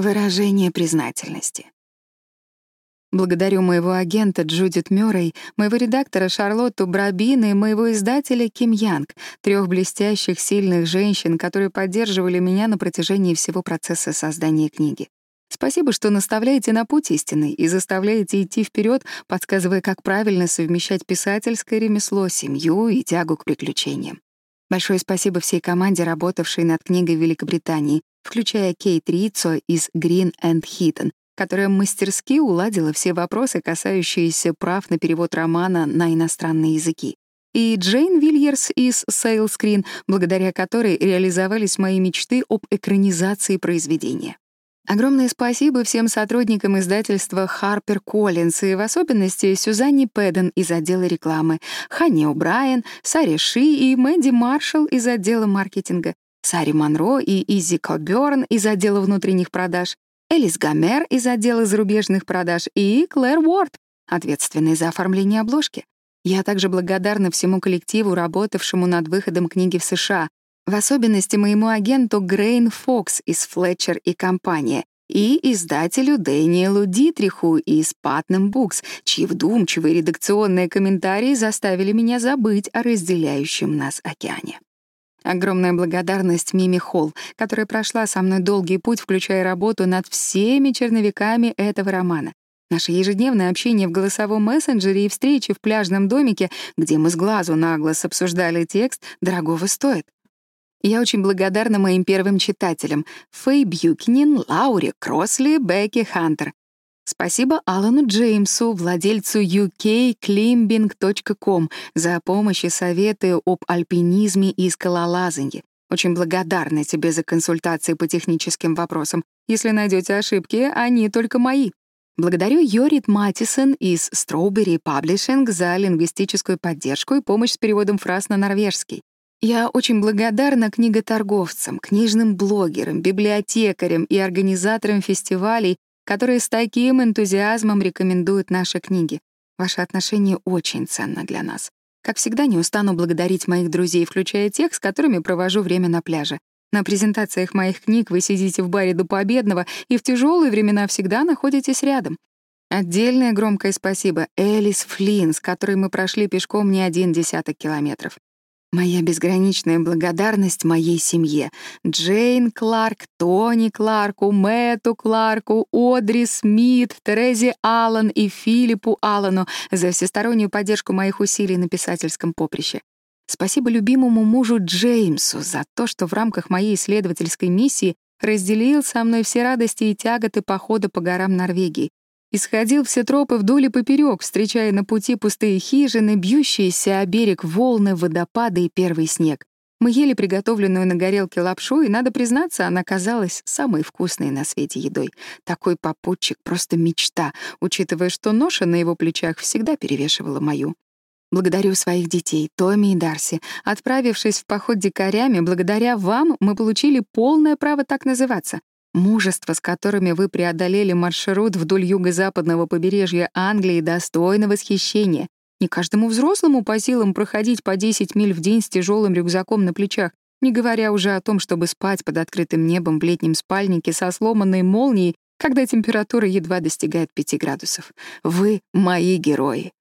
выражение признательности. Благодарю моего агента Джудит Мюррей, моего редактора Шарлотту Брабин и моего издателя Ким Янг, трех блестящих, сильных женщин, которые поддерживали меня на протяжении всего процесса создания книги. Спасибо, что наставляете на путь истины и заставляете идти вперед, подсказывая, как правильно совмещать писательское ремесло, семью и тягу к приключениям. Большое спасибо всей команде, работавшей над книгой Великобритании, включая Кейт Рицо из Green and Heaton, которая мастерски уладила все вопросы, касающиеся прав на перевод романа на иностранные языки. И Джейн Вильерс из Sail Screen, благодаря которой реализовались мои мечты об экранизации произведения. Огромное спасибо всем сотрудникам издательства Harper Collins и в особенности Сюзанне Пэдден из отдела рекламы, Ханне О'Брайен, Саре Ши и Мэдди Маршалл из отдела маркетинга, Саре Монро и Изи Коберн из отдела внутренних продаж, Элис Гомер из отдела зарубежных продаж и Клэр Уорд, ответственный за оформление обложки. Я также благодарна всему коллективу, работавшему над выходом книги в США, в особенности моему агенту Грейн Фокс из Флетчер и компания и издателю Дэниелу Дитриху из Патнем Букс, чьи вдумчивые редакционные комментарии заставили меня забыть о разделяющем нас океане. Огромная благодарность Мими Холл, которая прошла со мной долгий путь, включая работу над всеми черновиками этого романа. Наше ежедневное общение в голосовом мессенджере и встречи в пляжном домике, где мы с глазу на глаз обсуждали текст, дорогого стоит. Я очень благодарна моим первым читателям — Фэй Бьюкинин, Лауре Кросли, Бекки Хантер. Спасибо Алану Джеймсу, владельцу ukclimbing.com, за помощь и советы об альпинизме и скалолазанье. Очень благодарна тебе за консультации по техническим вопросам. Если найдете ошибки, они только мои. Благодарю Йорит Матисон из Strawberry Publishing за лингвистическую поддержку и помощь с переводом фраз на норвежский. Я очень благодарна книготорговцам, книжным блогерам, библиотекарям и организаторам фестивалей, которые с таким энтузиазмом рекомендуют наши книги. Ваше отношение очень ценно для нас. Как всегда, не устану благодарить моих друзей, включая тех, с которыми провожу время на пляже. На презентациях моих книг вы сидите в баре до победного и в тяжелые времена всегда находитесь рядом. Отдельное громкое спасибо Элис Флинн, с которой мы прошли пешком не один десяток километров. Моя безграничная благодарность моей семье. Джейн Кларк, Тони Кларку, Мэтту Кларку, Одри Смит, Терезе Аллан и Филиппу Аллану за всестороннюю поддержку моих усилий на писательском поприще. Спасибо любимому мужу Джеймсу за то, что в рамках моей исследовательской миссии разделил со мной все радости и тяготы похода по горам Норвегии, Исходил все тропы вдоль и поперек, встречая на пути пустые хижины, бьющиеся о берег волны, водопады и первый снег. Мы ели приготовленную на горелке лапшу, и, надо признаться, она казалась самой вкусной на свете едой. Такой попутчик — просто мечта, учитывая, что ноша на его плечах всегда перевешивала мою. Благодарю своих детей, Томми и Дарси. Отправившись в поход дикарями, благодаря вам мы получили полное право так называться. Мужество, с которыми вы преодолели маршрут вдоль юго-западного побережья Англии, достойно восхищения. Не каждому взрослому по силам проходить по 10 миль в день с тяжелым рюкзаком на плечах, не говоря уже о том, чтобы спать под открытым небом в летнем спальнике со сломанной молнией, когда температура едва достигает 5 градусов. Вы — мои герои.